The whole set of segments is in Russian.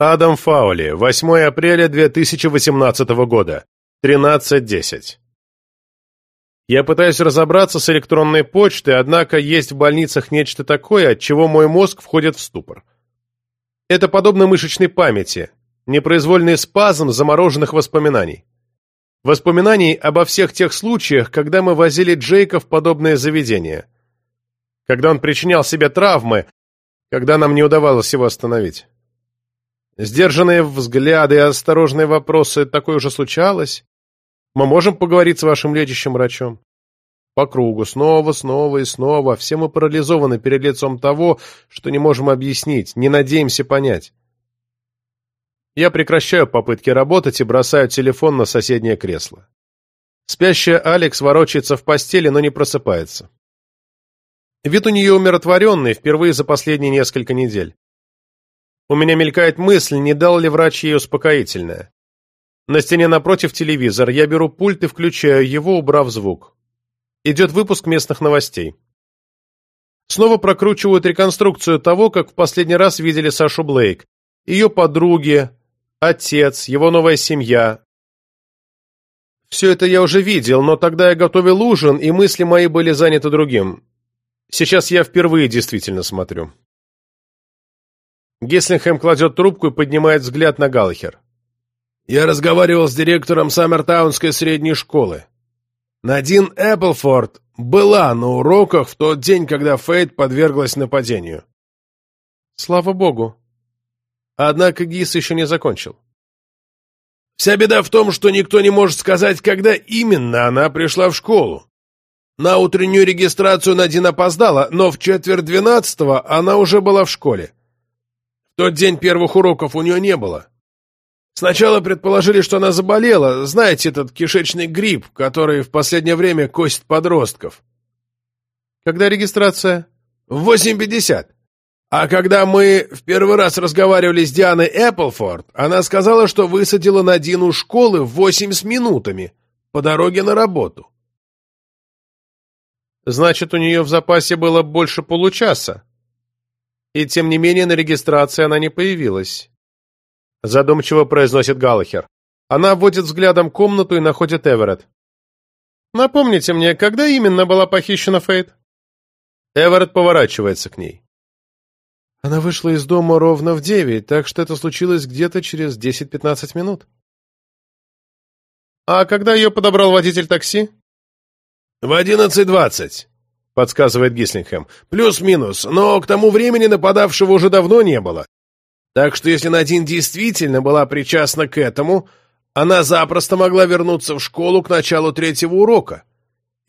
Адам Фаули, 8 апреля 2018 года, 13.10. Я пытаюсь разобраться с электронной почтой, однако есть в больницах нечто такое, от чего мой мозг входит в ступор. Это подобно мышечной памяти, непроизвольный спазм замороженных воспоминаний. Воспоминаний обо всех тех случаях, когда мы возили Джейка в подобное заведение. Когда он причинял себе травмы, когда нам не удавалось его остановить. Сдержанные взгляды и осторожные вопросы «такое уже случалось?» Мы можем поговорить с вашим лечащим врачом? По кругу, снова, снова и снова. Все мы парализованы перед лицом того, что не можем объяснить, не надеемся понять. Я прекращаю попытки работать и бросаю телефон на соседнее кресло. Спящая Алекс ворочается в постели, но не просыпается. Вид у нее умиротворенный, впервые за последние несколько недель. У меня мелькает мысль, не дал ли врач ей успокоительное. На стене напротив телевизор. Я беру пульт и включаю его, убрав звук. Идет выпуск местных новостей. Снова прокручивают реконструкцию того, как в последний раз видели Сашу Блейк. Ее подруги, отец, его новая семья. Все это я уже видел, но тогда я готовил ужин, и мысли мои были заняты другим. Сейчас я впервые действительно смотрю. Геслингхэм кладет трубку и поднимает взгляд на Галлахер. Я разговаривал с директором Саммертаунской средней школы. Надин Эпплфорд была на уроках в тот день, когда Фейт подверглась нападению. Слава богу. Однако Гис еще не закончил. Вся беда в том, что никто не может сказать, когда именно она пришла в школу. На утреннюю регистрацию Надин опоздала, но в четверть двенадцатого она уже была в школе. Тот день первых уроков у нее не было. Сначала предположили, что она заболела. Знаете, этот кишечный грипп, который в последнее время косит подростков. Когда регистрация? В 8.50. А когда мы в первый раз разговаривали с Дианой Эпплфорд, она сказала, что высадила Надину школы в 8 с минутами по дороге на работу. Значит, у нее в запасе было больше получаса. И тем не менее на регистрации она не появилась. Задумчиво произносит Галлахер. Она вводит взглядом комнату и находит Эверетт. «Напомните мне, когда именно была похищена Фейт?» Эверетт поворачивается к ней. Она вышла из дома ровно в девять, так что это случилось где-то через 10-15 минут. «А когда ее подобрал водитель такси?» «В одиннадцать двадцать», — подсказывает Гислингхэм. «Плюс-минус, но к тому времени нападавшего уже давно не было. Так что если Надин действительно была причастна к этому, она запросто могла вернуться в школу к началу третьего урока.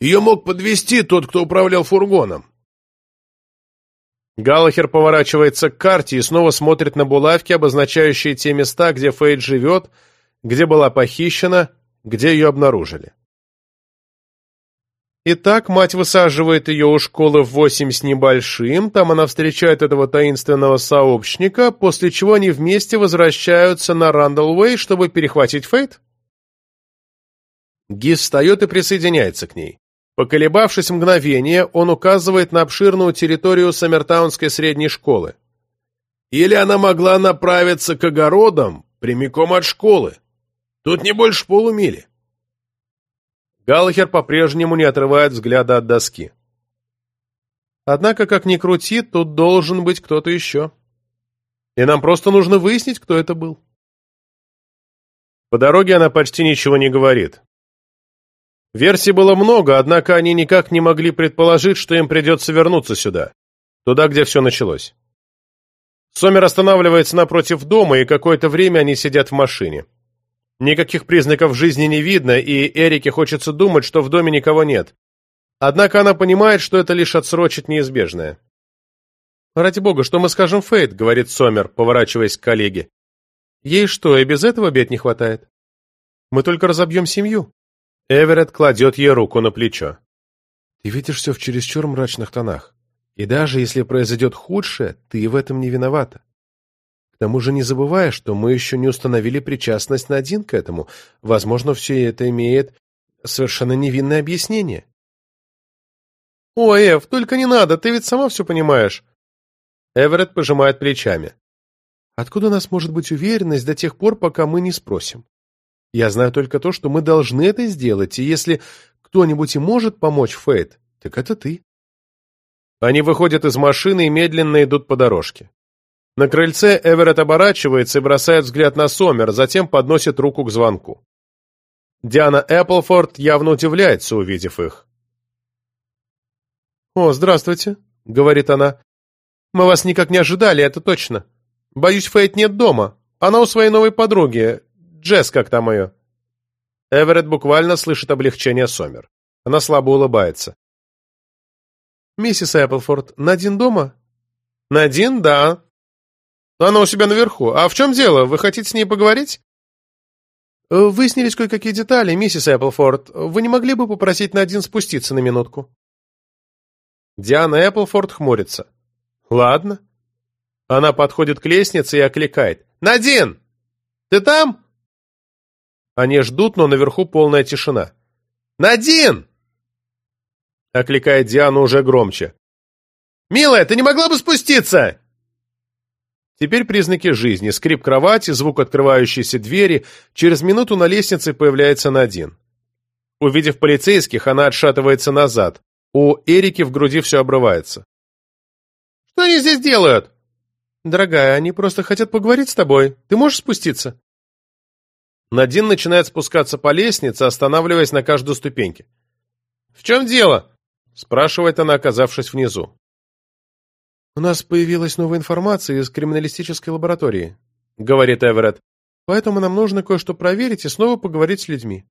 Ее мог подвести тот, кто управлял фургоном. Галлахер поворачивается к карте и снова смотрит на булавки, обозначающие те места, где Фейт живет, где была похищена, где ее обнаружили. Итак, мать высаживает ее у школы в восемь с небольшим, там она встречает этого таинственного сообщника, после чего они вместе возвращаются на Рандалвей, чтобы перехватить Фейт? Гис встает и присоединяется к ней. Поколебавшись мгновение, он указывает на обширную территорию Саммертаунской средней школы. Или она могла направиться к огородам прямиком от школы. Тут не больше полумили. Галлахер по-прежнему не отрывает взгляда от доски. Однако, как ни крути, тут должен быть кто-то еще. И нам просто нужно выяснить, кто это был. По дороге она почти ничего не говорит. Версий было много, однако они никак не могли предположить, что им придется вернуться сюда, туда, где все началось. Сомер останавливается напротив дома, и какое-то время они сидят в машине. Никаких признаков жизни не видно, и Эрике хочется думать, что в доме никого нет. Однако она понимает, что это лишь отсрочит неизбежное. «Ради бога, что мы скажем Фейт?» — говорит Сомер, поворачиваясь к коллеге. «Ей что, и без этого бед не хватает? Мы только разобьем семью». Эверетт кладет ей руку на плечо. «Ты видишь все в чересчур мрачных тонах. И даже если произойдет худшее, ты в этом не виновата. К тому же не забывая, что мы еще не установили причастность на один к этому. Возможно, все это имеет совершенно невинное объяснение. «Ой, Эв, только не надо, ты ведь сама все понимаешь». Эверетт пожимает плечами. Откуда у нас может быть уверенность до тех пор, пока мы не спросим? Я знаю только то, что мы должны это сделать, и если кто-нибудь и может помочь Фейт, так это ты. Они выходят из машины и медленно идут по дорожке. На крыльце Эверетт оборачивается и бросает взгляд на Сомер, затем подносит руку к звонку. Диана Эпплфорд явно удивляется, увидев их. «О, здравствуйте», — говорит она. «Мы вас никак не ожидали, это точно. Боюсь, Фейт нет дома. Она у своей новой подруги. Джесс, как там ее?» Эверетт буквально слышит облегчение Сомер. Она слабо улыбается. «Миссис Эпплфорд, Надин дома?» «Надин, да. Она у себя наверху. А в чем дело? Вы хотите с ней поговорить?» «Выяснились кое-какие детали, миссис Эпплфорд. Вы не могли бы попросить Надин спуститься на минутку?» Диана Эпплфорд хмурится. «Ладно». Она подходит к лестнице и окликает. «Надин! Ты там?» Они ждут, но наверху полная тишина. «Надин!» Окликает Диана уже громче. «Милая, ты не могла бы спуститься?» Теперь признаки жизни. Скрип кровати, звук открывающейся двери. Через минуту на лестнице появляется Надин. Увидев полицейских, она отшатывается назад. У Эрики в груди все обрывается. «Что они здесь делают?» «Дорогая, они просто хотят поговорить с тобой. Ты можешь спуститься?» Надин начинает спускаться по лестнице, останавливаясь на каждой ступеньке. «В чем дело?» – спрашивает она, оказавшись внизу. «У нас появилась новая информация из криминалистической лаборатории», — говорит Эверетт. «Поэтому нам нужно кое-что проверить и снова поговорить с людьми».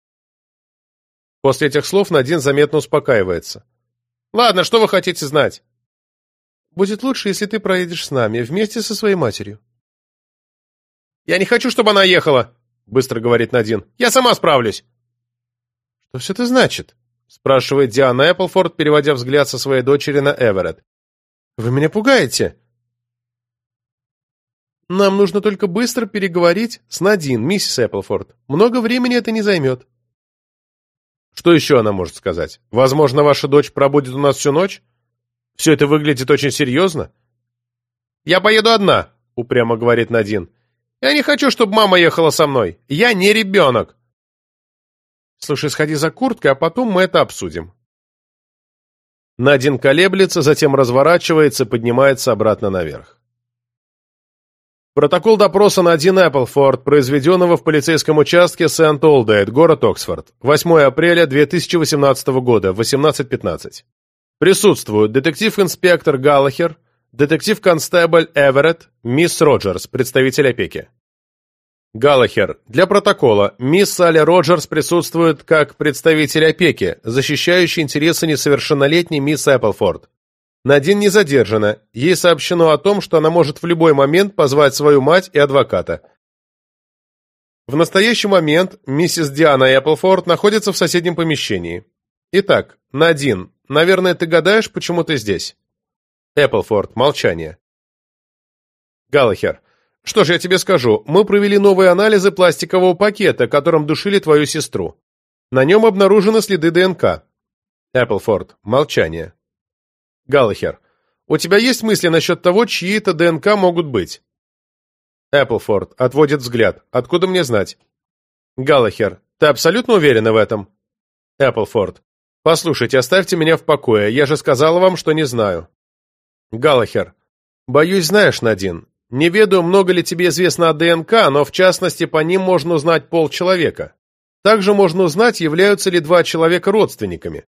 После этих слов Надин заметно успокаивается. Ладно, что вы хотите знать? Будет лучше, если ты проедешь с нами, вместе со своей матерью. Я не хочу, чтобы она ехала, быстро говорит Надин. Я сама справлюсь. Что все это значит? спрашивает Диана Эпплфорд, переводя взгляд со своей дочери на Эверетт. Вы меня пугаете. Нам нужно только быстро переговорить с Надин, миссис Эпплфорд. Много времени это не займет. Что еще она может сказать? Возможно, ваша дочь пробудет у нас всю ночь? Все это выглядит очень серьезно. «Я поеду одна», — упрямо говорит Надин. «Я не хочу, чтобы мама ехала со мной. Я не ребенок». «Слушай, сходи за курткой, а потом мы это обсудим». Надин колеблется, затем разворачивается и поднимается обратно наверх. Протокол допроса на один Эпплфорд, произведенного в полицейском участке Сент-Олдейт, город Оксфорд, 8 апреля 2018 года, 18.15. Присутствуют детектив-инспектор Галлахер, детектив-констебль Эверетт, мисс Роджерс, представитель опеки. Галлахер. Для протокола, мисс Салли Роджерс присутствует как представитель опеки, защищающий интересы несовершеннолетней мисс Эпплфорд. Надин не задержана. Ей сообщено о том, что она может в любой момент позвать свою мать и адвоката. В настоящий момент миссис Диана Эпплфорд находится в соседнем помещении. Итак, Надин, наверное, ты гадаешь, почему ты здесь? Эпплфорд, молчание. Галлахер. Что ж, я тебе скажу, мы провели новые анализы пластикового пакета, которым душили твою сестру. На нем обнаружены следы ДНК. Эпплфорд, молчание. Галлахер. У тебя есть мысли насчет того, чьи это ДНК могут быть? Эпплфорд отводит взгляд. Откуда мне знать? Галлахер. Ты абсолютно уверена в этом? Эпплфорд. Послушайте, оставьте меня в покое. Я же сказал вам, что не знаю. Галлахер. Боюсь, знаешь, Надин. Не ведаю, много ли тебе известно о ДНК, но в частности по ним можно узнать пол человека. Также можно узнать, являются ли два человека родственниками.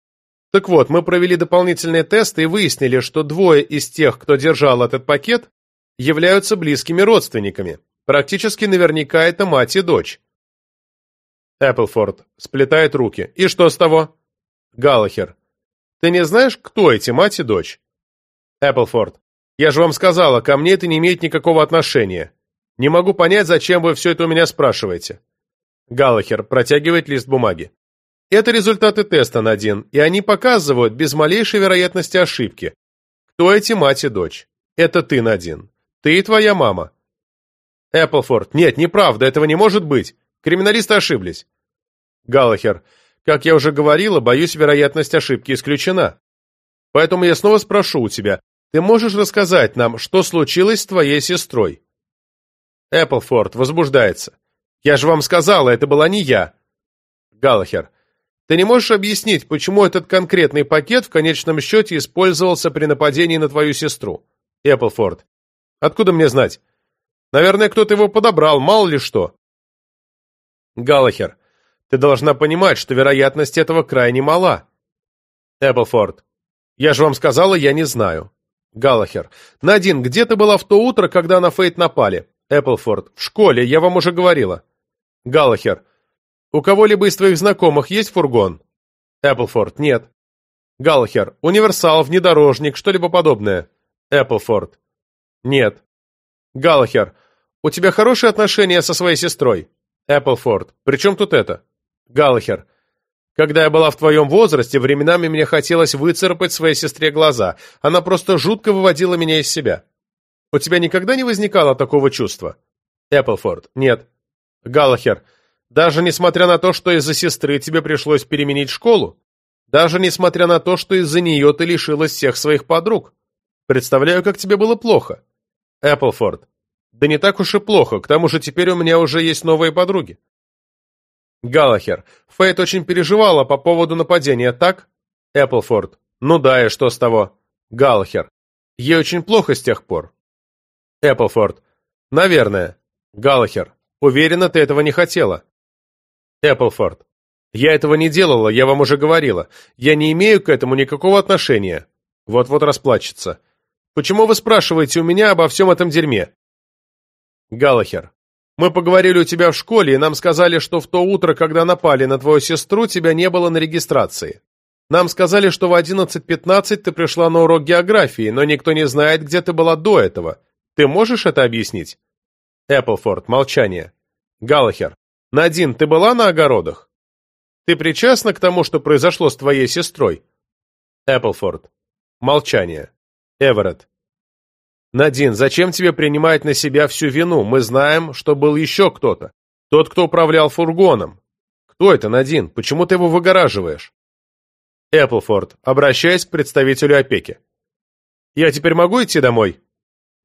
Так вот, мы провели дополнительные тесты и выяснили, что двое из тех, кто держал этот пакет, являются близкими родственниками. Практически наверняка это мать и дочь. Эпплфорд сплетает руки. И что с того? Галлахер. Ты не знаешь, кто эти мать и дочь? Эпплфорд. Я же вам сказала, ко мне это не имеет никакого отношения. Не могу понять, зачем вы все это у меня спрашиваете. Галлахер протягивает лист бумаги. Это результаты теста, Надин, и они показывают без малейшей вероятности ошибки. Кто эти мать и дочь? Это ты, Надин. Ты и твоя мама. Эпплфорд. Нет, неправда, этого не может быть. Криминалисты ошиблись. Галлахер. Как я уже говорила, боюсь, вероятность ошибки исключена. Поэтому я снова спрошу у тебя, ты можешь рассказать нам, что случилось с твоей сестрой? Эпплфорд возбуждается. Я же вам сказала, это была не я. Галлахер. Ты не можешь объяснить, почему этот конкретный пакет в конечном счете использовался при нападении на твою сестру? Эпплфорд. Откуда мне знать? Наверное, кто-то его подобрал, мало ли что. Галлахер. Ты должна понимать, что вероятность этого крайне мала. Эпплфорд. Я же вам сказала, я не знаю. Галлахер. Надин, где ты была в то утро, когда на Фейт напали? Эпплфорд. В школе, я вам уже говорила. Галлахер. У кого-либо из твоих знакомых есть фургон? Эпплфорд. Нет. Галлахер. Универсал, внедорожник, что-либо подобное. Эпплфорд. Нет. Галлахер. У тебя хорошие отношения со своей сестрой? Эпплфорд. При чем тут это? Галлахер. Когда я была в твоем возрасте, временами мне хотелось выцарапать своей сестре глаза. Она просто жутко выводила меня из себя. У тебя никогда не возникало такого чувства? Эпплфорд. Нет. Галлахер. Даже несмотря на то, что из-за сестры тебе пришлось переменить школу? Даже несмотря на то, что из-за нее ты лишилась всех своих подруг? Представляю, как тебе было плохо. Эпплфорд. Да не так уж и плохо, к тому же теперь у меня уже есть новые подруги. Галлахер. Фейт очень переживала по поводу нападения, так? Эпплфорд. Ну да, и что с того? Галлахер. Ей очень плохо с тех пор. Эпплфорд. Наверное. Галлахер. Уверена, ты этого не хотела. Эпплфорд. Я этого не делала, я вам уже говорила. Я не имею к этому никакого отношения. Вот-вот расплачется. Почему вы спрашиваете у меня обо всем этом дерьме? Галлахер. Мы поговорили у тебя в школе, и нам сказали, что в то утро, когда напали на твою сестру, тебя не было на регистрации. Нам сказали, что в 11.15 ты пришла на урок географии, но никто не знает, где ты была до этого. Ты можешь это объяснить? Эпплфорд. Молчание. Галлахер. Надин, ты была на огородах? Ты причастна к тому, что произошло с твоей сестрой? Эпплфорд. Молчание. Эверетт. «Надин, зачем тебе принимать на себя всю вину? Мы знаем, что был еще кто-то. Тот, кто управлял фургоном. Кто это, Надин? Почему ты его выгораживаешь?» Эпплфорд, обращаясь к представителю опеки. «Я теперь могу идти домой?»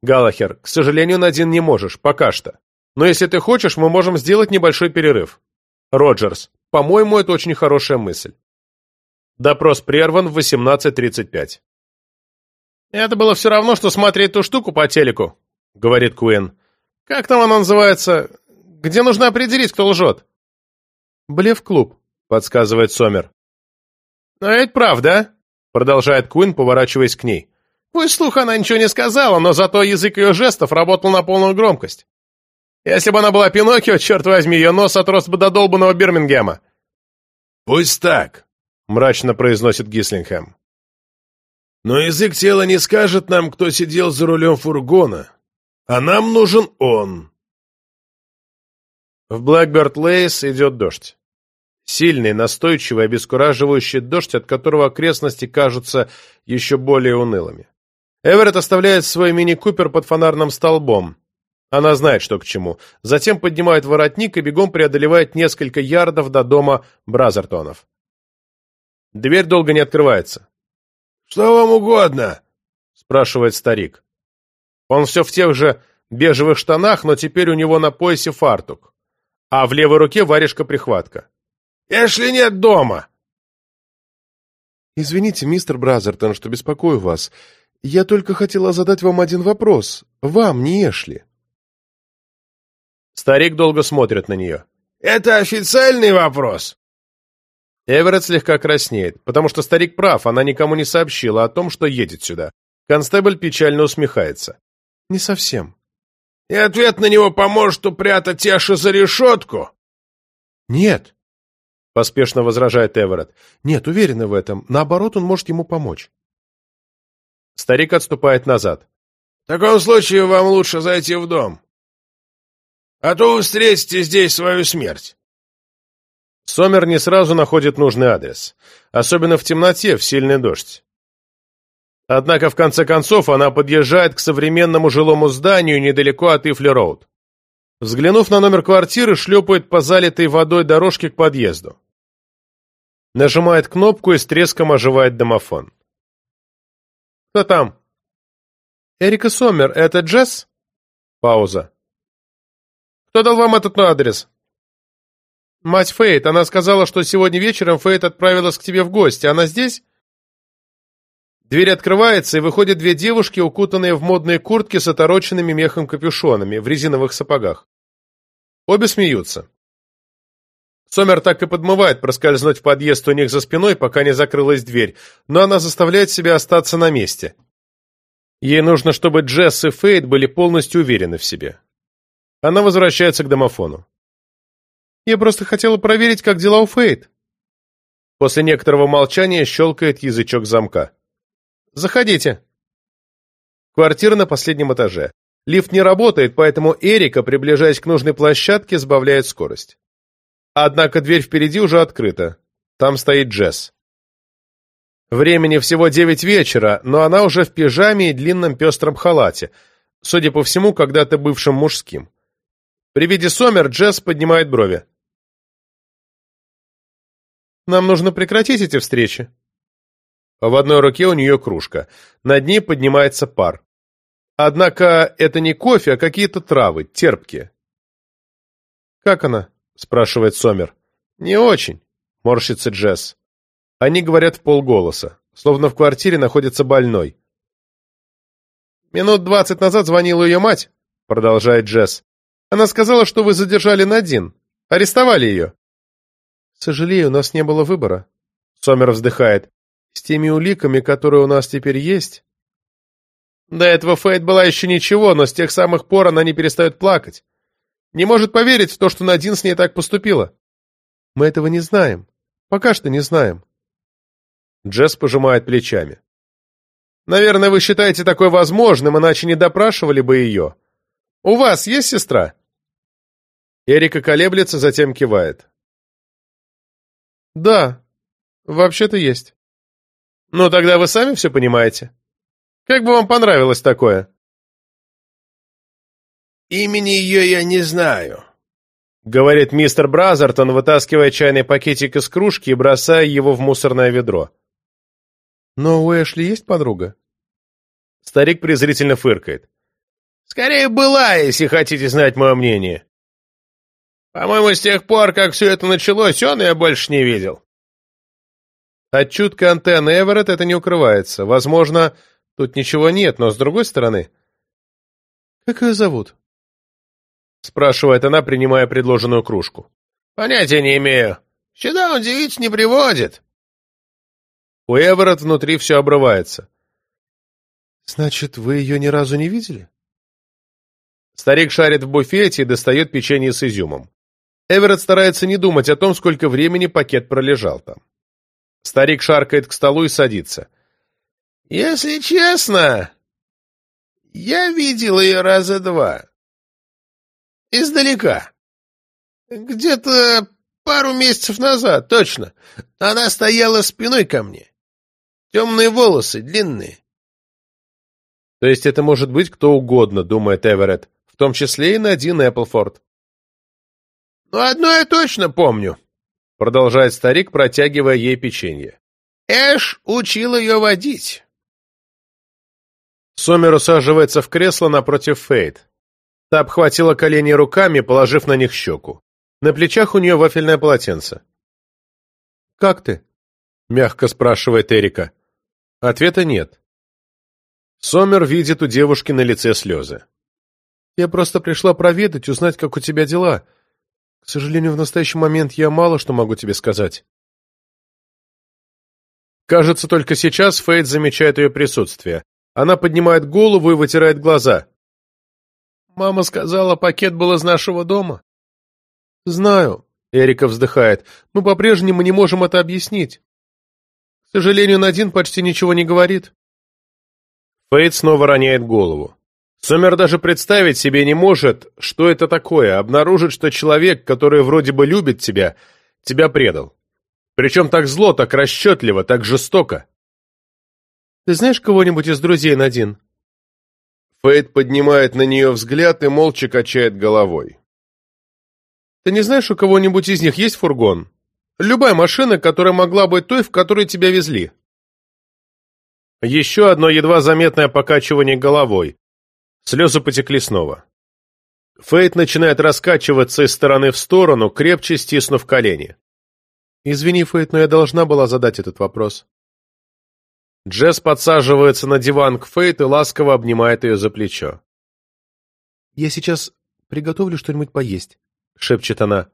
Галахер, к сожалению, Надин не можешь, пока что. Но если ты хочешь, мы можем сделать небольшой перерыв. Роджерс, по-моему, это очень хорошая мысль. Допрос прерван в 18.35. «Это было все равно, что смотреть ту штуку по телеку», — говорит Куин. «Как там она называется? Где нужно определить, кто лжет?» «Блеф-клуб», — подсказывает Сомер. «А это правда», — продолжает Куин, поворачиваясь к ней. «Пусть слух она ничего не сказала, но зато язык ее жестов работал на полную громкость. Если бы она была Пиноккио, черт возьми, ее нос отрос бы до долбанного Бирмингема». «Пусть так», — мрачно произносит Гислингхэм. Но язык тела не скажет нам, кто сидел за рулем фургона. А нам нужен он. В Блэкберт Лейс идет дождь. Сильный, настойчивый, обескураживающий дождь, от которого окрестности кажутся еще более унылыми. Эверетт оставляет свой мини-купер под фонарным столбом. Она знает, что к чему. Затем поднимает воротник и бегом преодолевает несколько ярдов до дома Бразертонов. Дверь долго не открывается. «Что вам угодно?» — спрашивает старик. Он все в тех же бежевых штанах, но теперь у него на поясе фартук, а в левой руке варежка-прихватка. «Эшли нет дома!» «Извините, мистер Бразертон, что беспокою вас. Я только хотела задать вам один вопрос. Вам, не Эшли». Старик долго смотрит на нее. «Это официальный вопрос?» Эверетт слегка краснеет, потому что старик прав, она никому не сообщила о том, что едет сюда. Констебль печально усмехается. «Не совсем». «И ответ на него поможет упрятать Эша за решетку?» «Нет», — поспешно возражает Эверетт. «Нет, уверена в этом. Наоборот, он может ему помочь». Старик отступает назад. «В таком случае вам лучше зайти в дом. А то вы встретите здесь свою смерть». Сомер не сразу находит нужный адрес, особенно в темноте, в сильный дождь. Однако, в конце концов, она подъезжает к современному жилому зданию недалеко от Ифли-Роуд. Взглянув на номер квартиры, шлепает по залитой водой дорожке к подъезду. Нажимает кнопку и с треском оживает домофон. «Кто там?» «Эрика Сомер, это Джесс?» Пауза. Кто дал вам этот адрес?» «Мать Фейт. Она сказала, что сегодня вечером Фейт отправилась к тебе в гости. Она здесь?» Дверь открывается, и выходят две девушки, укутанные в модные куртки с отороченными мехом капюшонами, в резиновых сапогах. Обе смеются. Сомер так и подмывает проскользнуть в подъезд у них за спиной, пока не закрылась дверь, но она заставляет себя остаться на месте. Ей нужно, чтобы Джесс и Фейт были полностью уверены в себе. Она возвращается к домофону. «Я просто хотела проверить, как дела у Фейт». После некоторого молчания щелкает язычок замка. Заходите. Квартира на последнем этаже. Лифт не работает, поэтому Эрика, приближаясь к нужной площадке, сбавляет скорость. Однако дверь впереди уже открыта. Там стоит Джесс. Времени всего девять вечера, но она уже в пижаме и длинном пестром халате, судя по всему, когда-то бывшим мужским. При виде Сомер Джесс поднимает брови. «Нам нужно прекратить эти встречи», в одной руке у нее кружка. Над ней поднимается пар. Однако это не кофе, а какие-то травы, терпкие. «Как она?» — спрашивает Сомер. «Не очень», — морщится Джесс. Они говорят в полголоса, словно в квартире находится больной. «Минут двадцать назад звонила ее мать», — продолжает Джесс. «Она сказала, что вы задержали Надин. Арестовали ее». «Сожалею, у нас не было выбора», — Сомер вздыхает. С теми уликами, которые у нас теперь есть... До этого Фейт была еще ничего, но с тех самых пор она не перестает плакать. Не может поверить в то, что Надин с ней так поступила. Мы этого не знаем. Пока что не знаем. Джесс пожимает плечами. Наверное, вы считаете такое возможным, иначе не допрашивали бы ее. У вас есть сестра? Эрика колеблется, затем кивает. Да, вообще-то есть. Ну, тогда вы сами все понимаете. Как бы вам понравилось такое? Имени ее я не знаю, — говорит мистер Бразертон, вытаскивая чайный пакетик из кружки и бросая его в мусорное ведро. «Но у Эшли есть подруга?» Старик презрительно фыркает. «Скорее была, если хотите знать мое мнение. По-моему, с тех пор, как все это началось, он я больше не видел. От чуткой антенны Эверетт это не укрывается. Возможно, тут ничего нет, но с другой стороны... «Как ее зовут?» Спрашивает она, принимая предложенную кружку. «Понятия не имею. Сюда он девиц не приводит». У Эверетт внутри все обрывается. «Значит, вы ее ни разу не видели?» Старик шарит в буфете и достает печенье с изюмом. Эверетт старается не думать о том, сколько времени пакет пролежал там. Старик шаркает к столу и садится. «Если честно, я видел ее раза два. Издалека. Где-то пару месяцев назад, точно. Она стояла спиной ко мне. Темные волосы, длинные. То есть это может быть кто угодно, думает Эверетт, в том числе и Надин Эпплфорд. Но «Ну, одно я точно помню продолжает старик, протягивая ей печенье. Эш учил ее водить. Сомер усаживается в кресло напротив Фейт. Та обхватила колени руками, положив на них щеку. На плечах у нее вафельное полотенце. «Как ты?» — мягко спрашивает Эрика. Ответа нет. Сомер видит у девушки на лице слезы. «Я просто пришла проведать, узнать, как у тебя дела. К сожалению, в настоящий момент я мало что могу тебе сказать. Кажется, только сейчас Фейт замечает ее присутствие. Она поднимает голову и вытирает глаза. «Мама сказала, пакет был из нашего дома». «Знаю», — Эрика вздыхает, — «мы по-прежнему не можем это объяснить. К сожалению, Надин почти ничего не говорит». Фейт снова роняет голову. Сомер даже представить себе не может, что это такое, обнаружить, что человек, который вроде бы любит тебя, тебя предал. Причем так зло, так расчетливо, так жестоко. «Ты знаешь кого-нибудь из друзей, Надин?» Фейт поднимает на нее взгляд и молча качает головой. «Ты не знаешь, у кого-нибудь из них есть фургон? Любая машина, которая могла быть той, в которой тебя везли». Еще одно едва заметное покачивание головой. Слезы потекли снова. Фейт начинает раскачиваться из стороны в сторону, крепче стиснув колени. «Извини, Фейт, но я должна была задать этот вопрос». Джесс подсаживается на диван к Фейт и ласково обнимает ее за плечо. «Я сейчас приготовлю что-нибудь поесть», — шепчет она.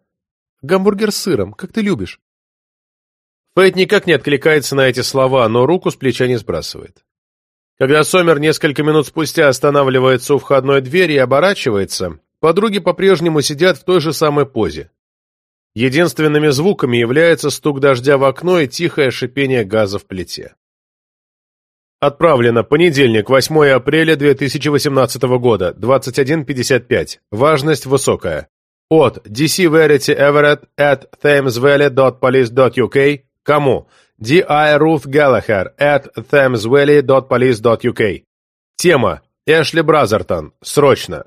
«Гамбургер с сыром, как ты любишь». Фейт никак не откликается на эти слова, но руку с плеча не сбрасывает. Когда Сомер несколько минут спустя останавливается у входной двери и оборачивается, подруги по-прежнему сидят в той же самой позе. Единственными звуками является стук дождя в окно и тихое шипение газа в плите. Отправлено. Понедельник, 8 апреля 2018 года, 21.55. Важность высокая. От DC Verity Everett at thamesvalley.police.uk Кому? D.I. Ruth Gallagher at thamesvalley.police.uk Тема. Эшли Бразертон. Срочно.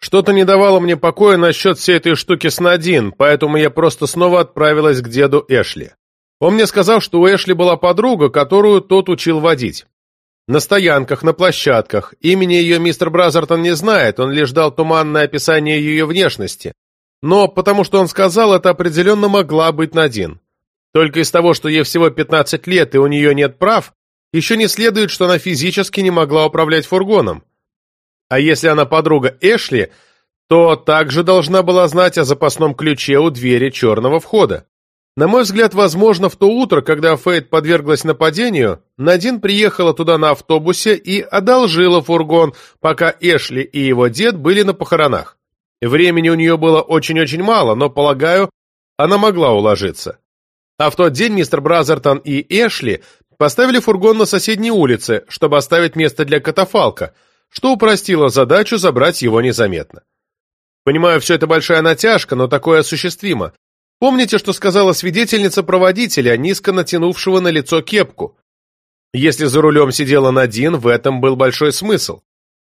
Что-то не давало мне покоя насчет всей этой штуки с Надин, поэтому я просто снова отправилась к деду Эшли. Он мне сказал, что у Эшли была подруга, которую тот учил водить. На стоянках, на площадках. Имени ее мистер Бразертон не знает, он лишь дал туманное описание ее внешности. Но потому что он сказал, это определенно могла быть Надин. Только из того, что ей всего 15 лет и у нее нет прав, еще не следует, что она физически не могла управлять фургоном. А если она подруга Эшли, то также должна была знать о запасном ключе у двери черного входа. На мой взгляд, возможно, в то утро, когда Фейт подверглась нападению, Надин приехала туда на автобусе и одолжила фургон, пока Эшли и его дед были на похоронах. Времени у нее было очень-очень мало, но, полагаю, она могла уложиться. А в тот день мистер Бразертон и Эшли поставили фургон на соседней улице, чтобы оставить место для катафалка, что упростило задачу забрать его незаметно. Понимаю, все это большая натяжка, но такое осуществимо. Помните, что сказала свидетельница проводителя, низко натянувшего на лицо кепку? Если за рулем сидела Надин, в этом был большой смысл.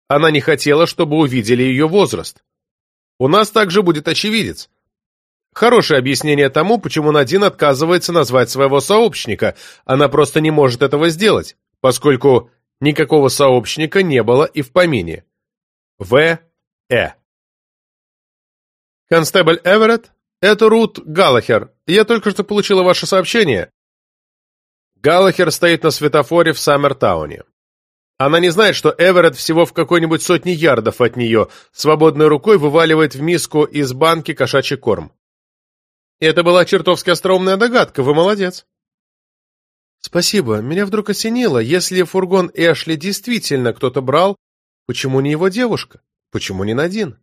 Она не хотела, чтобы увидели ее возраст. У нас также будет очевидец. Хорошее объяснение тому, почему Надин отказывается назвать своего сообщника. Она просто не может этого сделать, поскольку никакого сообщника не было и в помине. В. Э. Констебль Эверетт «Это Рут Галлахер. Я только что получила ваше сообщение». Галлахер стоит на светофоре в Саммертауне. Она не знает, что Эверетт всего в какой-нибудь сотни ярдов от нее, свободной рукой вываливает в миску из банки кошачий корм. Это была чертовски остроумная догадка, вы молодец. Спасибо, меня вдруг осенило, если фургон Эшли действительно кто-то брал, почему не его девушка? Почему не Надин?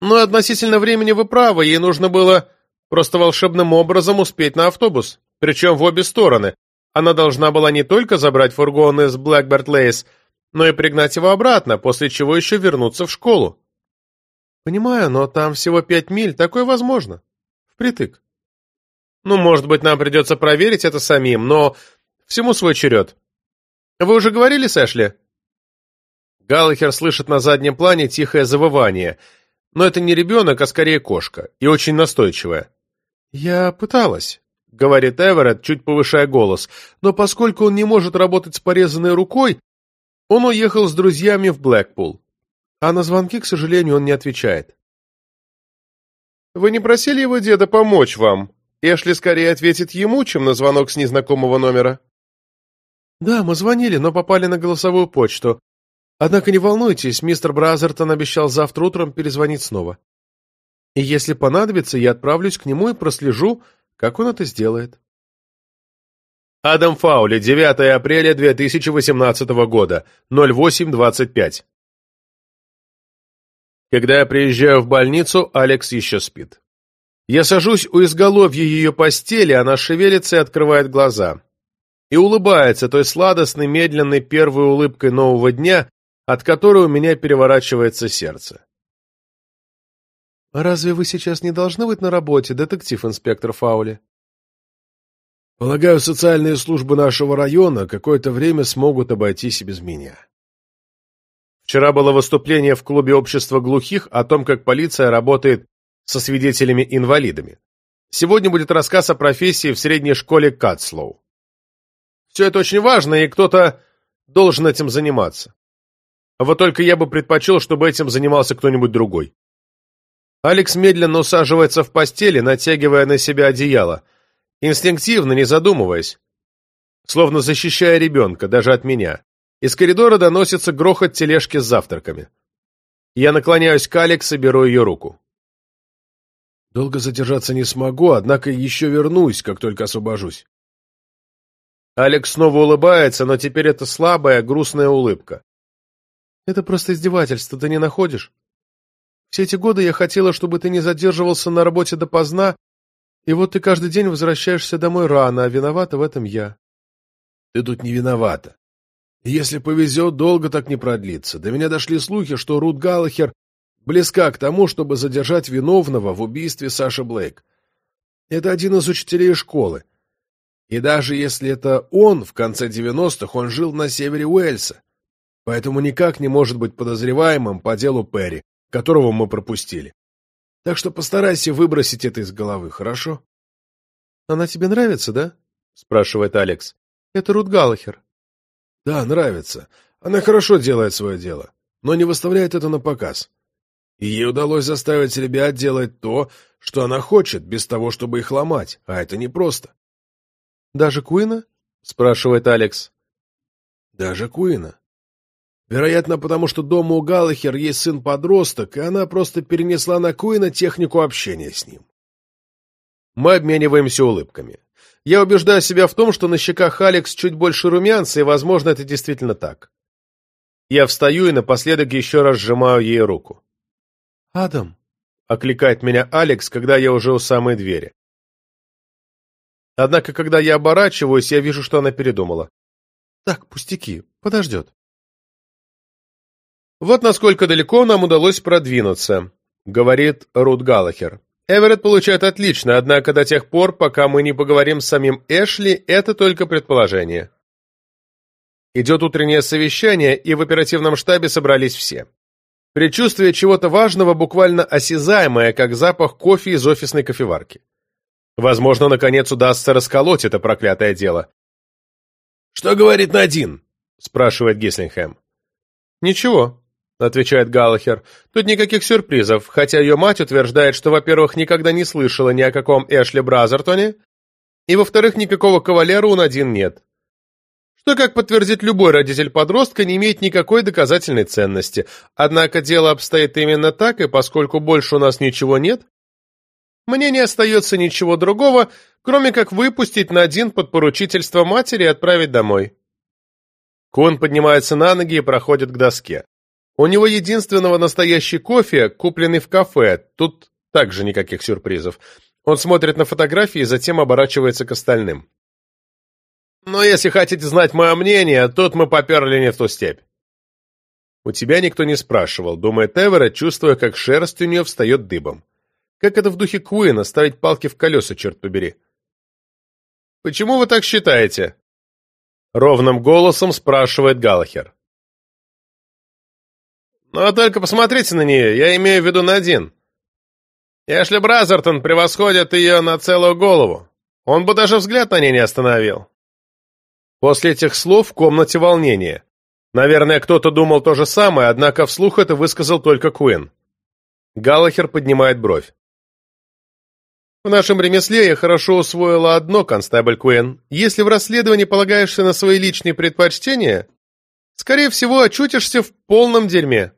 Но относительно времени вы правы, ей нужно было просто волшебным образом успеть на автобус, причем в обе стороны. Она должна была не только забрать фургон из Блэкберт Лейс, но и пригнать его обратно, после чего еще вернуться в школу. Понимаю, но там всего пять миль, такое возможно. Впритык. Ну, может быть, нам придется проверить это самим, но всему свой черед. Вы уже говорили с Эшли? Галлахер слышит на заднем плане тихое завывание — но это не ребенок, а скорее кошка, и очень настойчивая. «Я пыталась», — говорит Эверетт, чуть повышая голос, «но поскольку он не может работать с порезанной рукой, он уехал с друзьями в Блэкпул. А на звонки, к сожалению, он не отвечает». «Вы не просили его деда помочь вам? Эшли скорее ответит ему, чем на звонок с незнакомого номера». «Да, мы звонили, но попали на голосовую почту. Однако не волнуйтесь, мистер Бразертон обещал завтра утром перезвонить снова. И если понадобится, я отправлюсь к нему и прослежу, как он это сделает. Адам Фаули, 9 апреля 2018 года, 08.25. Когда я приезжаю в больницу, Алекс еще спит. Я сажусь у изголовья ее постели, она шевелится и открывает глаза. И улыбается той сладостной, медленной первой улыбкой нового дня, от которой у меня переворачивается сердце. «Разве вы сейчас не должны быть на работе, детектив-инспектор Фаули?» «Полагаю, социальные службы нашего района какое-то время смогут обойтись и без меня». Вчера было выступление в клубе общества глухих о том, как полиция работает со свидетелями-инвалидами. Сегодня будет рассказ о профессии в средней школе Катслоу. Все это очень важно, и кто-то должен этим заниматься. Вот только я бы предпочел, чтобы этим занимался кто-нибудь другой. Алекс медленно усаживается в постели, натягивая на себя одеяло. Инстинктивно, не задумываясь. Словно защищая ребенка, даже от меня. Из коридора доносится грохот тележки с завтраками. Я наклоняюсь к Алекс и беру ее руку. Долго задержаться не смогу, однако еще вернусь, как только освобожусь. Алекс снова улыбается, но теперь это слабая, грустная улыбка. Это просто издевательство, ты не находишь? Все эти годы я хотела, чтобы ты не задерживался на работе допоздна, и вот ты каждый день возвращаешься домой рано, а виновата в этом я. Ты тут не виновата. Если повезет, долго так не продлится. До меня дошли слухи, что Рут Галлахер близка к тому, чтобы задержать виновного в убийстве Саши Блейк. Это один из учителей школы. И даже если это он в конце 90-х, он жил на севере Уэльса. Поэтому никак не может быть подозреваемым по делу Перри, которого мы пропустили. Так что постарайся выбросить это из головы, хорошо? — Она тебе нравится, да? — спрашивает Алекс. — Это Рут Галлахер. — Да, нравится. Она хорошо делает свое дело, но не выставляет это на показ. И ей удалось заставить ребят делать то, что она хочет, без того, чтобы их ломать, а это непросто. — Даже Куина? — спрашивает Алекс. — Даже Куина. Вероятно, потому что дома у Галлахер есть сын-подросток, и она просто перенесла на Куина технику общения с ним. Мы обмениваемся улыбками. Я убеждаю себя в том, что на щеках Алекс чуть больше румянца, и, возможно, это действительно так. Я встаю и напоследок еще раз сжимаю ей руку. «Адам!» — окликает меня Алекс, когда я уже у самой двери. Однако, когда я оборачиваюсь, я вижу, что она передумала. «Так, пустяки, подождет». Вот насколько далеко нам удалось продвинуться, говорит Рут Галлахер. Эверетт получает отлично, однако до тех пор, пока мы не поговорим с самим Эшли, это только предположение. Идет утреннее совещание, и в оперативном штабе собрались все. Предчувствие чего-то важного буквально осязаемое, как запах кофе из офисной кофеварки. Возможно, наконец удастся расколоть это проклятое дело. «Что говорит Надин?» — спрашивает Гислингхэм. «Ничего», отвечает Галлахер. Тут никаких сюрпризов, хотя ее мать утверждает, что, во-первых, никогда не слышала ни о каком Эшли Бразертоне, и, во-вторых, никакого кавалера у Надин нет. Что, как подтвердит любой родитель подростка, не имеет никакой доказательной ценности. Однако дело обстоит именно так, и поскольку больше у нас ничего нет, мне не остается ничего другого, кроме как выпустить Надин под поручительство матери и отправить домой. Кон поднимается на ноги и проходит к доске. У него единственного настоящий кофе, купленный в кафе, тут также никаких сюрпризов. Он смотрит на фотографии затем оборачивается к остальным. «Но если хотите знать мое мнение, тут мы поперли не в ту степь». «У тебя никто не спрашивал», — думает Эвера, чувствуя, как шерсть у нее встает дыбом. Как это в духе Куина, ставить палки в колеса, черт побери. «Почему вы так считаете?» Ровным голосом спрашивает Галахер. Но только посмотрите на нее, я имею в виду на один. Эшли Бразертон превосходит ее на целую голову. Он бы даже взгляд на ней не остановил. После этих слов в комнате волнение. Наверное, кто-то думал то же самое, однако вслух это высказал только Куин. Галлахер поднимает бровь. В нашем ремесле я хорошо усвоила одно, констебль Куин. Если в расследовании полагаешься на свои личные предпочтения, скорее всего, очутишься в полном дерьме.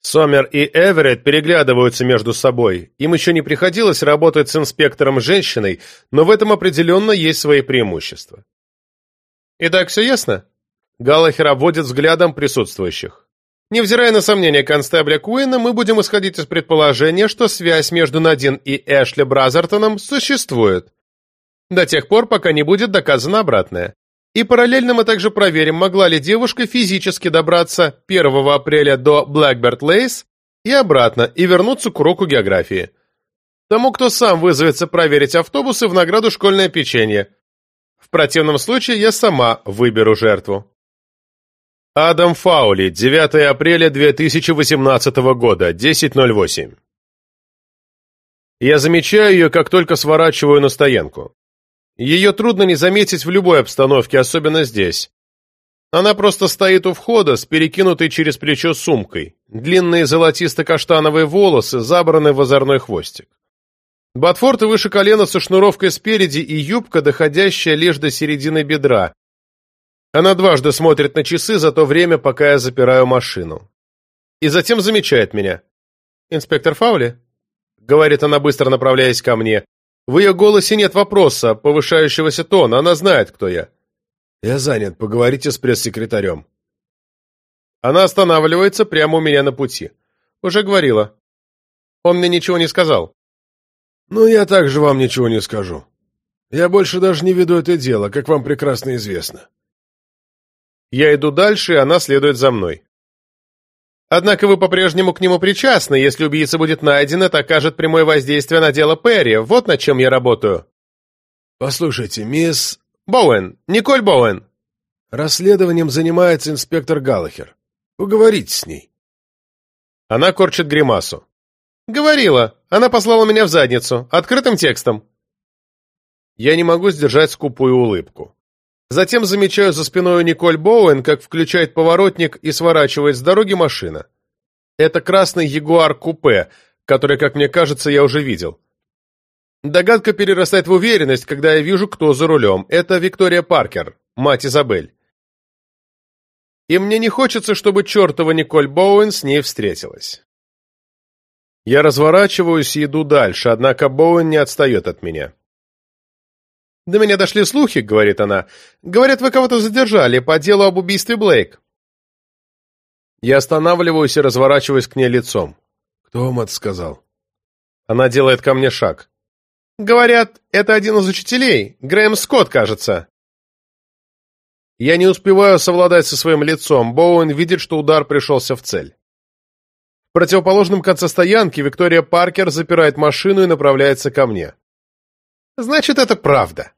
Сомер и Эверетт переглядываются между собой. Им еще не приходилось работать с инспектором-женщиной, но в этом определенно есть свои преимущества. Итак, все ясно? Галлахер обводит взглядом присутствующих. Невзирая на сомнения констебля Куина, мы будем исходить из предположения, что связь между Надин и Эшли Бразертоном существует. До тех пор, пока не будет доказано обратное. И параллельно мы также проверим, могла ли девушка физически добраться 1 апреля до Blackbird Лейс и обратно, и вернуться к уроку географии. Тому, кто сам вызовется проверить автобусы, в награду школьное печенье. В противном случае я сама выберу жертву. Адам Фаули, 9 апреля 2018 года, 10.08. Я замечаю ее, как только сворачиваю на стоянку. Ее трудно не заметить в любой обстановке, особенно здесь. Она просто стоит у входа с перекинутой через плечо сумкой, длинные золотисто-каштановые волосы, забраны в озорной хвостик. Ботфорты выше колена со шнуровкой спереди и юбка, доходящая лишь до середины бедра. Она дважды смотрит на часы за то время, пока я запираю машину. И затем замечает меня. «Инспектор Фаули?» — говорит она, быстро направляясь ко мне. В ее голосе нет вопроса, повышающегося тона, она знает, кто я. «Я занят, поговорите с пресс-секретарем». Она останавливается прямо у меня на пути. Уже говорила. Он мне ничего не сказал. «Ну, я также вам ничего не скажу. Я больше даже не веду это дело, как вам прекрасно известно». Я иду дальше, и она следует за мной. Однако вы по-прежнему к нему причастны. Если убийца будет найден, это окажет прямое воздействие на дело Перри. Вот над чем я работаю. Послушайте, мисс... Боуэн. Николь Боуэн. Расследованием занимается инспектор Галлахер. Поговорите с ней. Она корчит гримасу. Говорила. Она послала меня в задницу. Открытым текстом. Я не могу сдержать скупую улыбку. Затем замечаю за спиной Николь Боуэн, как включает поворотник и сворачивает с дороги машина. Это красный Ягуар-купе, который, как мне кажется, я уже видел. Догадка перерастает в уверенность, когда я вижу, кто за рулем. Это Виктория Паркер, мать Изабель. И мне не хочется, чтобы чертова Николь Боуэн с ней встретилась. Я разворачиваюсь и иду дальше, однако Боуэн не отстает от меня. «До меня дошли слухи», — говорит она. «Говорят, вы кого-то задержали по делу об убийстве Блейк». Я останавливаюсь и разворачиваюсь к ней лицом. «Кто вам это сказал?» Она делает ко мне шаг. «Говорят, это один из учителей. Грэм Скотт, кажется». Я не успеваю совладать со своим лицом. Боуэн видит, что удар пришелся в цель. В противоположном конце стоянки Виктория Паркер запирает машину и направляется ко мне. «Значит, это правда», —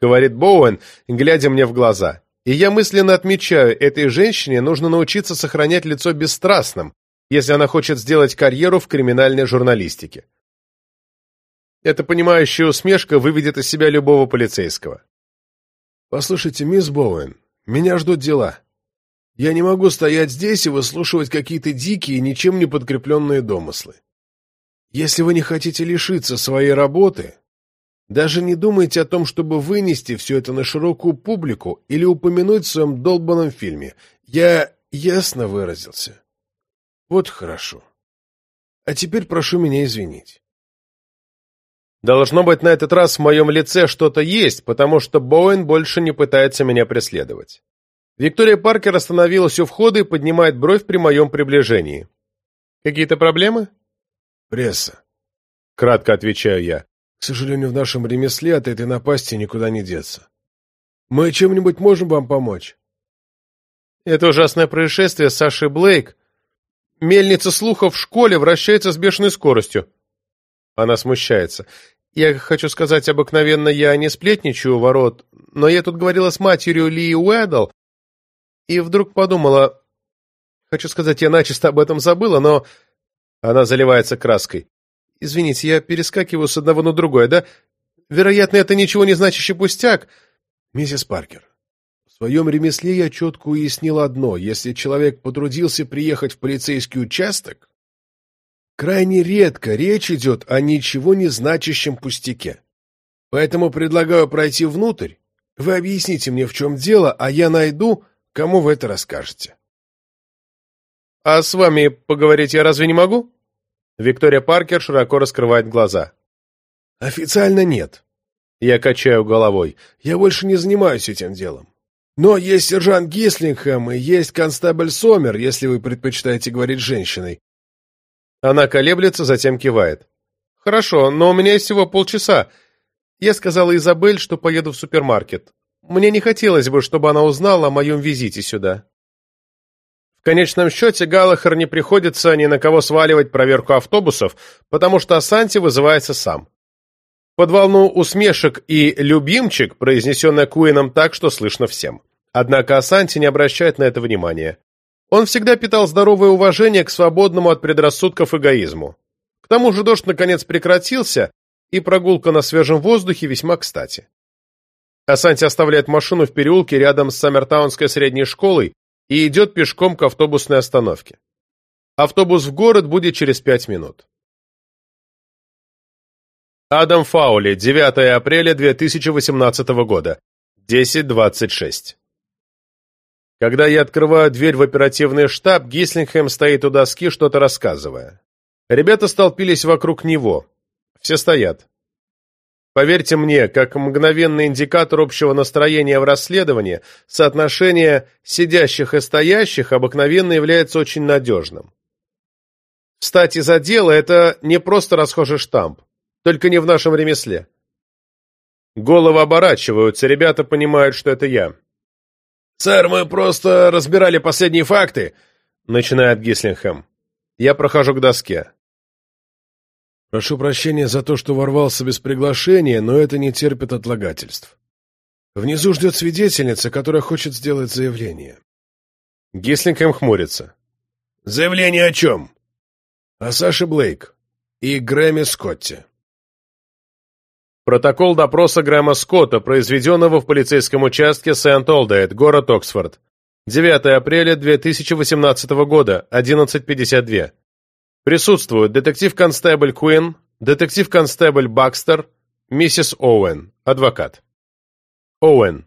говорит Боуэн, глядя мне в глаза. И я мысленно отмечаю, этой женщине нужно научиться сохранять лицо бесстрастным, если она хочет сделать карьеру в криминальной журналистике. Эта понимающая усмешка выведет из себя любого полицейского. «Послушайте, мисс Боуэн, меня ждут дела. Я не могу стоять здесь и выслушивать какие-то дикие, ничем не подкрепленные домыслы. Если вы не хотите лишиться своей работы, даже не думайте о том, чтобы вынести все это на широкую публику или упомянуть в своем долбанном фильме. Я ясно выразился. Вот хорошо. А теперь прошу меня извинить. Должно быть, на этот раз в моем лице что-то есть, потому что Боуэн больше не пытается меня преследовать. Виктория Паркер остановилась у входа и поднимает бровь при моем приближении. «Какие-то проблемы?» «Пресса», — кратко отвечаю я. К сожалению, в нашем ремесле от этой напасти никуда не деться. Мы чем-нибудь можем вам помочь? Это ужасное происшествие с Блейк. Мельница слухов в школе вращается с бешеной скоростью. Она смущается. Я хочу сказать, обыкновенно я не сплетничаю у ворот, но я тут говорила с матерью Ли Уэддл, и вдруг подумала... Хочу сказать, я начисто об этом забыла, но... Она заливается краской. Извините, я перескакиваю с одного на другое, да? Вероятно, это ничего не значащий пустяк. Миссис Паркер, в своем ремесле я четко уяснил одно. Если человек потрудился приехать в полицейский участок, крайне редко речь идет о ничего не значащем пустяке. Поэтому предлагаю пройти внутрь. Вы объясните мне, в чем дело, а я найду, кому вы это расскажете. — А с вами поговорить я разве не могу? Виктория Паркер широко раскрывает глаза. «Официально нет». Я качаю головой. «Я больше не занимаюсь этим делом. Но есть сержант Гислингхэм и есть констебль Сомер, если вы предпочитаете говорить с женщиной». Она колеблется, затем кивает. «Хорошо, но у меня есть всего полчаса. Я сказала Изабель, что поеду в супермаркет. Мне не хотелось бы, чтобы она узнала о моем визите сюда конечном счете Галлахер не приходится ни на кого сваливать проверку автобусов, потому что Асанти вызывается сам. Под волну усмешек и «любимчик», произнесенная Куином так, что слышно всем. Однако Асанти не обращает на это внимания. Он всегда питал здоровое уважение к свободному от предрассудков эгоизму. К тому же дождь наконец прекратился, и прогулка на свежем воздухе весьма кстати. Асанти оставляет машину в переулке рядом с Саммертаунской средней школой и идет пешком к автобусной остановке. Автобус в город будет через пять минут. Адам Фаули, 9 апреля 2018 года, 10.26. Когда я открываю дверь в оперативный штаб, Гислингхэм стоит у доски, что-то рассказывая. Ребята столпились вокруг него. Все стоят. Поверьте мне, как мгновенный индикатор общего настроения в расследовании, соотношение сидящих и стоящих обыкновенно является очень надежным. Встать из-за дела – это не просто расхожий штамп, только не в нашем ремесле. Головы оборачиваются, ребята понимают, что это я. «Сэр, мы просто разбирали последние факты», — начинает Гислингхэм. Я прохожу к доске. Прошу прощения за то, что ворвался без приглашения, но это не терпит отлагательств. Внизу ждет свидетельница, которая хочет сделать заявление. Гислингхэм хмурится. Заявление о чем? О Саше Блейк и Грэме Скотте. Протокол допроса Грэма Скотта, произведенного в полицейском участке Сент-Олдейт, город Оксфорд. 9 апреля 2018 года, 11.52. Присутствуют детектив-констебль Куин, детектив-констебль Бакстер, миссис Оуэн, адвокат. Оуэн.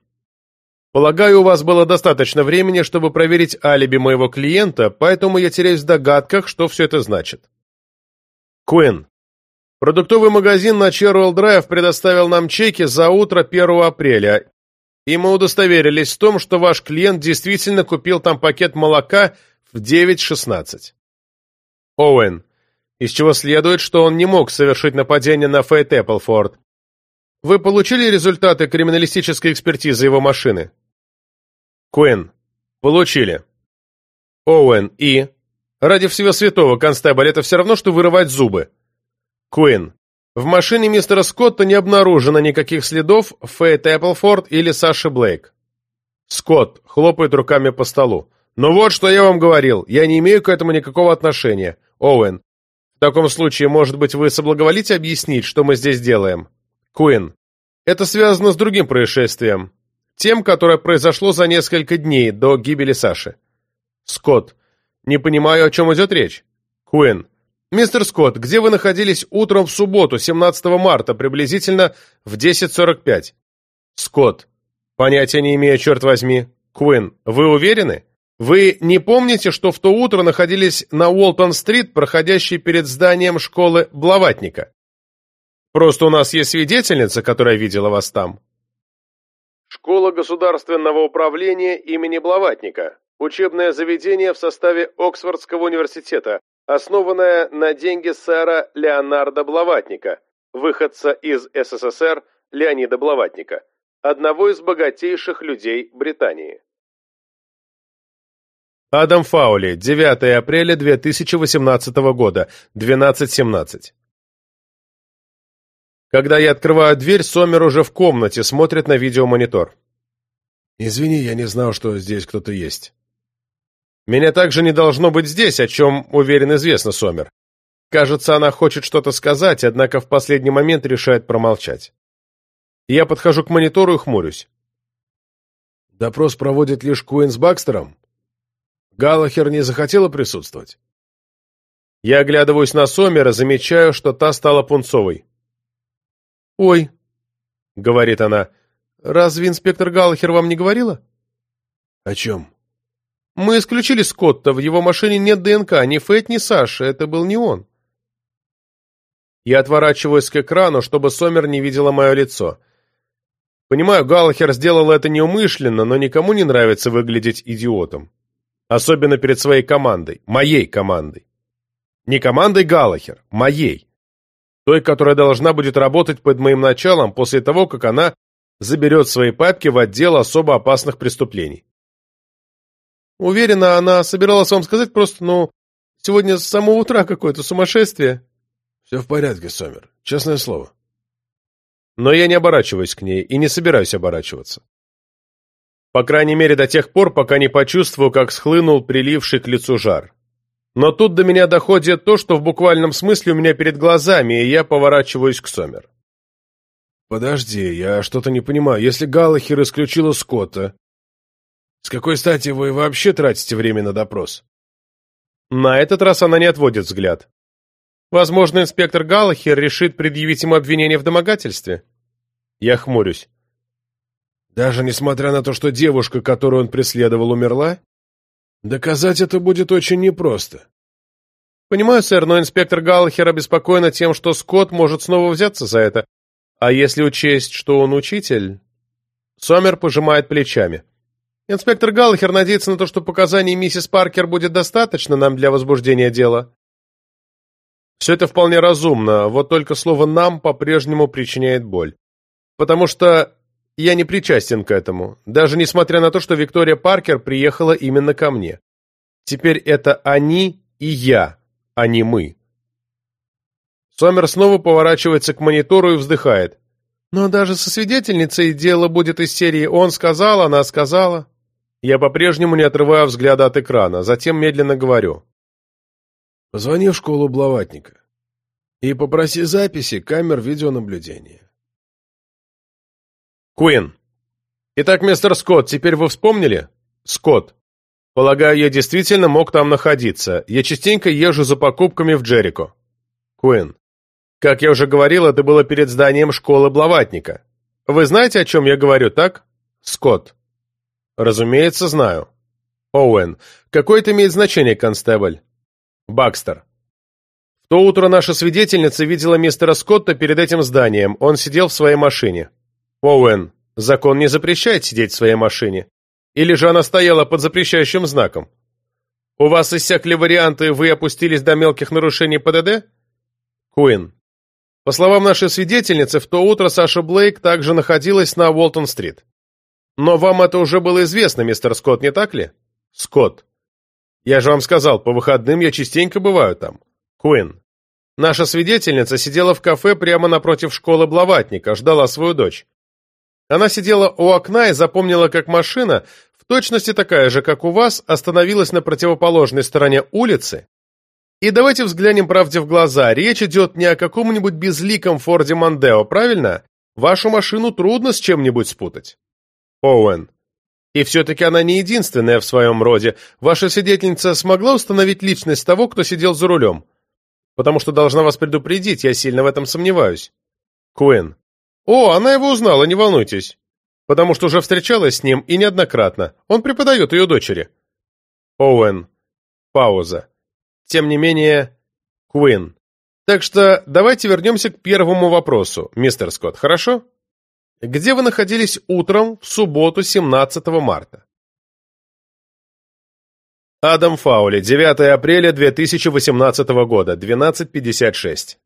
Полагаю, у вас было достаточно времени, чтобы проверить алиби моего клиента, поэтому я теряюсь в догадках, что все это значит. Куин. Продуктовый магазин на Черуэлл Драйв предоставил нам чеки за утро 1 апреля, и мы удостоверились в том, что ваш клиент действительно купил там пакет молока в 9.16. Оуэн, из чего следует, что он не мог совершить нападение на Фейт Эпплфорд. Вы получили результаты криминалистической экспертизы его машины? Куин. Получили. Оуэн. И? Ради всего святого, констебль, это все равно, что вырывать зубы. Куин. В машине мистера Скотта не обнаружено никаких следов Фейт Эпплфорд или Саши Блейк. Скотт хлопает руками по столу. «Ну вот, что я вам говорил. Я не имею к этому никакого отношения. Оуэн. В таком случае, может быть, вы соблаговолите объяснить, что мы здесь делаем? Куин. Это связано с другим происшествием. Тем, которое произошло за несколько дней до гибели Саши. Скотт. Не понимаю, о чем идет речь. Куин. Мистер Скотт, где вы находились утром в субботу, 17 марта, приблизительно в 10.45? Скотт. Понятия не имею, черт возьми. Куин. Вы уверены? Вы не помните, что в то утро находились на Уолтон-стрит, проходящей перед зданием школы Блаватника? Просто у нас есть свидетельница, которая видела вас там. Школа государственного управления имени Блаватника. Учебное заведение в составе Оксфордского университета, основанное на деньги сэра Леонарда Блаватника, выходца из СССР Леонида Блаватника, одного из богатейших людей Британии. Адам Фаули, 9 апреля 2018 года, 12.17. Когда я открываю дверь, Сомер уже в комнате, смотрит на видеомонитор. «Извини, я не знал, что здесь кто-то есть». «Меня также не должно быть здесь, о чем, уверен, известно Сомер. Кажется, она хочет что-то сказать, однако в последний момент решает промолчать. Я подхожу к монитору и хмурюсь. «Допрос проводит лишь Куин с Бакстером?» Галлахер не захотела присутствовать? Я оглядываюсь на Сомера, замечаю, что та стала пунцовой. «Ой», — говорит она, — «разве инспектор Галлахер вам не говорила?» «О чем?» «Мы исключили Скотта, в его машине нет ДНК, ни Фейт, ни Саша, это был не он». Я отворачиваюсь к экрану, чтобы Сомер не видела мое лицо. Понимаю, Галлахер сделал это неумышленно, но никому не нравится выглядеть идиотом. Особенно перед своей командой. Моей командой. Не командой Галлахер, моей. Той, которая должна будет работать под моим началом после того, как она заберет свои папки в отдел особо опасных преступлений. Уверена, она собиралась вам сказать просто, ну, сегодня с самого утра какое-то сумасшествие. Все в порядке, Сомер, честное слово. Но я не оборачиваюсь к ней и не собираюсь оборачиваться. По крайней мере, до тех пор, пока не почувствую, как схлынул приливший к лицу жар. Но тут до меня доходит то, что в буквальном смысле у меня перед глазами, и я поворачиваюсь к Сомер. Подожди, я что-то не понимаю. Если Галлахер исключила Скотта, с какой стати вы вообще тратите время на допрос? На этот раз она не отводит взгляд. Возможно, инспектор Галлахер решит предъявить ему обвинение в домогательстве. Я хмурюсь. Даже несмотря на то, что девушка, которую он преследовал, умерла? Доказать это будет очень непросто. Понимаю, сэр, но инспектор Галлахер обеспокоена тем, что Скотт может снова взяться за это. А если учесть, что он учитель... Сомер пожимает плечами. Инспектор Галлахер надеется на то, что показаний миссис Паркер будет достаточно нам для возбуждения дела. Все это вполне разумно, вот только слово «нам» по-прежнему причиняет боль. Потому что я не причастен к этому, даже несмотря на то, что Виктория Паркер приехала именно ко мне. Теперь это они и я, а не мы. Сомер снова поворачивается к монитору и вздыхает. Но даже со свидетельницей дело будет из серии «Он сказал, она сказала». Я по-прежнему не отрываю взгляда от экрана, затем медленно говорю. Позвони в школу Блаватника и попроси записи камер видеонаблюдения. Куин. Итак, мистер Скотт, теперь вы вспомнили? Скотт. Полагаю, я действительно мог там находиться. Я частенько езжу за покупками в Джерико. Куин. Как я уже говорил, это было перед зданием школы Блаватника. Вы знаете, о чем я говорю, так? Скотт. Разумеется, знаю. Оуэн. Какое это имеет значение, констебль? Бакстер. В то утро наша свидетельница видела мистера Скотта перед этим зданием. Он сидел в своей машине. Оуэн, закон не запрещает сидеть в своей машине. Или же она стояла под запрещающим знаком? У вас иссякли варианты, вы опустились до мелких нарушений ПДД? Куин. По словам нашей свидетельницы, в то утро Саша Блейк также находилась на Уолтон-стрит. Но вам это уже было известно, мистер Скотт, не так ли? Скотт. Я же вам сказал, по выходным я частенько бываю там. Куин. Наша свидетельница сидела в кафе прямо напротив школы Блаватника, ждала свою дочь. Она сидела у окна и запомнила, как машина, в точности такая же, как у вас, остановилась на противоположной стороне улицы. И давайте взглянем правде в глаза. Речь идет не о каком-нибудь безликом Форде Мандео, правильно? Вашу машину трудно с чем-нибудь спутать. Оуэн. И все-таки она не единственная в своем роде. Ваша свидетельница смогла установить личность того, кто сидел за рулем? Потому что должна вас предупредить, я сильно в этом сомневаюсь. Куин. «О, она его узнала, не волнуйтесь. Потому что уже встречалась с ним и неоднократно. Он преподает ее дочери». Оуэн. Пауза. Тем не менее, Куин. Так что давайте вернемся к первому вопросу, мистер Скотт, хорошо? Где вы находились утром в субботу 17 марта? Адам Фаули, 9 апреля 2018 года, 12.56.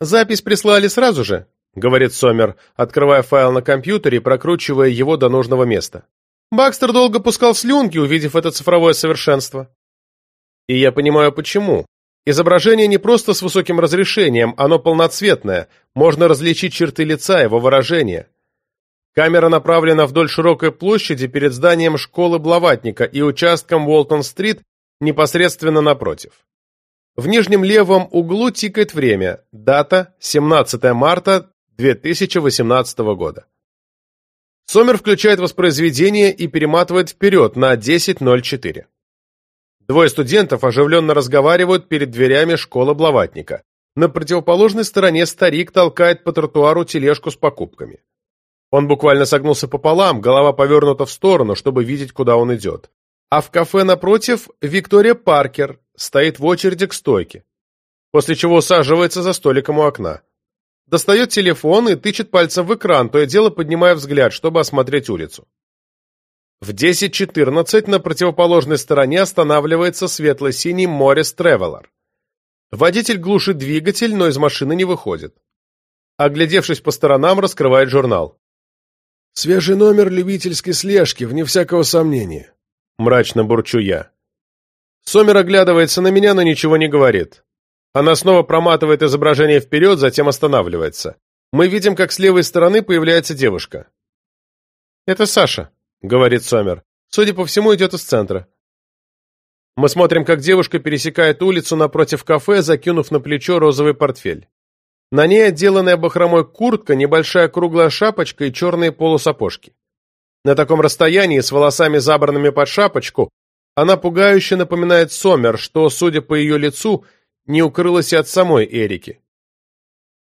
Запись прислали сразу же? — говорит Сомер, открывая файл на компьютере и прокручивая его до нужного места. Бакстер долго пускал слюнки, увидев это цифровое совершенство. И я понимаю, почему. Изображение не просто с высоким разрешением, оно полноцветное, можно различить черты лица, его выражения. Камера направлена вдоль широкой площади перед зданием школы Блаватника и участком Уолтон-стрит непосредственно напротив. В нижнем левом углу тикает время, дата 17 марта 2018 года. Сомер включает воспроизведение и перематывает вперед на 10.04. Двое студентов оживленно разговаривают перед дверями школы Блаватника. На противоположной стороне старик толкает по тротуару тележку с покупками. Он буквально согнулся пополам, голова повернута в сторону, чтобы видеть, куда он идет. А в кафе напротив Виктория Паркер стоит в очереди к стойке, после чего усаживается за столиком у окна достает телефон и тычет пальцем в экран, то и дело поднимая взгляд, чтобы осмотреть улицу. В 10.14 на противоположной стороне останавливается светло-синий Моррис Тревелер. Водитель глушит двигатель, но из машины не выходит. Оглядевшись по сторонам, раскрывает журнал. «Свежий номер любительской слежки, вне всякого сомнения», — мрачно бурчу я. Сомер оглядывается на меня, но ничего не говорит. Она снова проматывает изображение вперед, затем останавливается. Мы видим, как с левой стороны появляется девушка. «Это Саша», — говорит Сомер. «Судя по всему, идет из центра». Мы смотрим, как девушка пересекает улицу напротив кафе, закинув на плечо розовый портфель. На ней отделанная бахромой куртка, небольшая круглая шапочка и черные полусапожки. На таком расстоянии, с волосами забранными под шапочку, она пугающе напоминает Сомер, что, судя по ее лицу, не укрылась и от самой Эрики.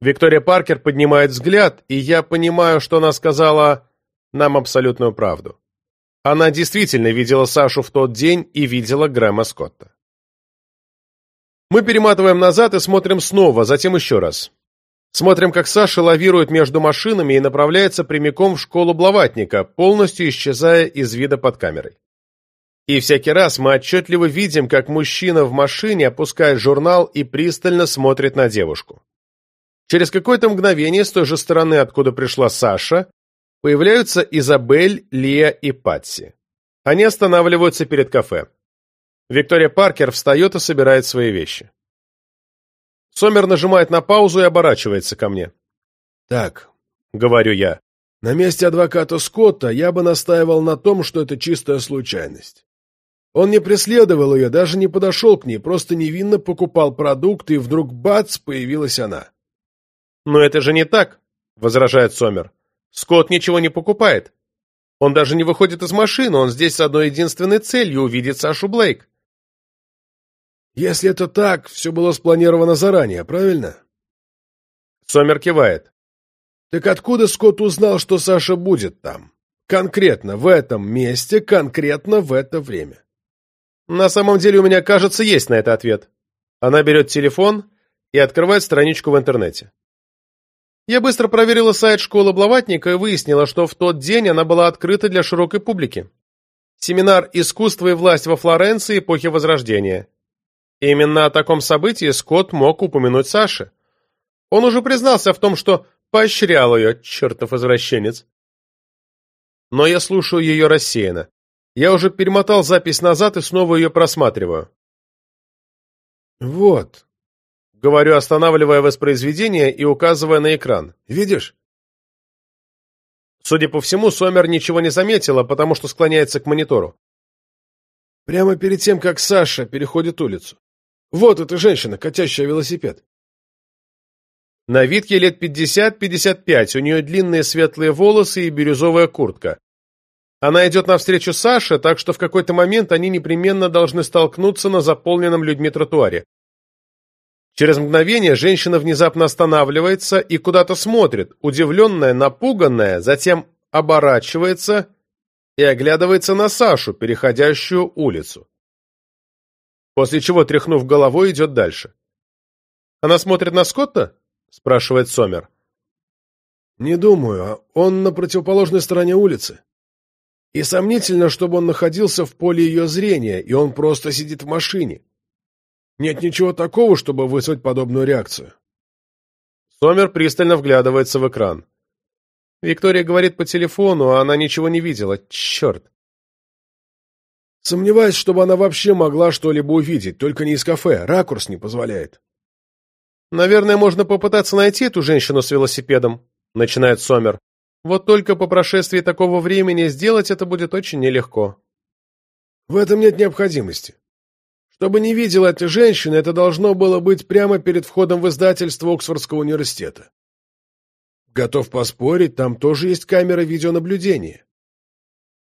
Виктория Паркер поднимает взгляд, и я понимаю, что она сказала нам абсолютную правду. Она действительно видела Сашу в тот день и видела Грэма Скотта. Мы перематываем назад и смотрим снова, затем еще раз. Смотрим, как Саша лавирует между машинами и направляется прямиком в школу Блаватника, полностью исчезая из вида под камерой. И всякий раз мы отчетливо видим, как мужчина в машине опускает журнал и пристально смотрит на девушку. Через какое-то мгновение с той же стороны, откуда пришла Саша, Появляются Изабель, Лия и Патси. Они останавливаются перед кафе. Виктория Паркер встает и собирает свои вещи. Сомер нажимает на паузу и оборачивается ко мне. «Так», — говорю я, — «на месте адвоката Скотта я бы настаивал на том, что это чистая случайность. Он не преследовал ее, даже не подошел к ней, просто невинно покупал продукты, и вдруг бац, появилась она». «Но это же не так», — возражает Сомер. Скотт ничего не покупает. Он даже не выходит из машины, он здесь с одной единственной целью — увидеть Сашу Блейк. Если это так, все было спланировано заранее, правильно? Сомер кивает. Так откуда Скотт узнал, что Саша будет там? Конкретно в этом месте, конкретно в это время. На самом деле у меня, кажется, есть на это ответ. Она берет телефон и открывает страничку в интернете. Я быстро проверила сайт школы Блаватника и выяснила, что в тот день она была открыта для широкой публики. Семинар «Искусство и власть во Флоренции эпохи Возрождения». Именно о таком событии Скотт мог упомянуть Саше. Он уже признался в том, что поощрял ее, чертов извращенец. Но я слушаю ее рассеянно. Я уже перемотал запись назад и снова ее просматриваю. «Вот», Говорю, останавливая воспроизведение и указывая на экран. «Видишь?» Судя по всему, Сомер ничего не заметила, потому что склоняется к монитору. Прямо перед тем, как Саша переходит улицу. Вот эта женщина, катящая велосипед. На вид ей лет 50-55, у нее длинные светлые волосы и бирюзовая куртка. Она идет навстречу Саше, так что в какой-то момент они непременно должны столкнуться на заполненном людьми тротуаре. Через мгновение женщина внезапно останавливается и куда-то смотрит, удивленная, напуганная, затем оборачивается и оглядывается на Сашу, переходящую улицу. После чего, тряхнув головой, идет дальше. «Она смотрит на Скотта?» – спрашивает Сомер. «Не думаю. Он на противоположной стороне улицы. И сомнительно, чтобы он находился в поле ее зрения, и он просто сидит в машине. Нет ничего такого, чтобы вызвать подобную реакцию. Сомер пристально вглядывается в экран. Виктория говорит по телефону, а она ничего не видела. Черт. Сомневаюсь, чтобы она вообще могла что-либо увидеть, только не из кафе, ракурс не позволяет. Наверное, можно попытаться найти эту женщину с велосипедом, начинает Сомер. Вот только по прошествии такого времени сделать это будет очень нелегко. В этом нет необходимости. Чтобы не видела эта женщина, это должно было быть прямо перед входом в издательство Оксфордского университета. Готов поспорить, там тоже есть камера видеонаблюдения.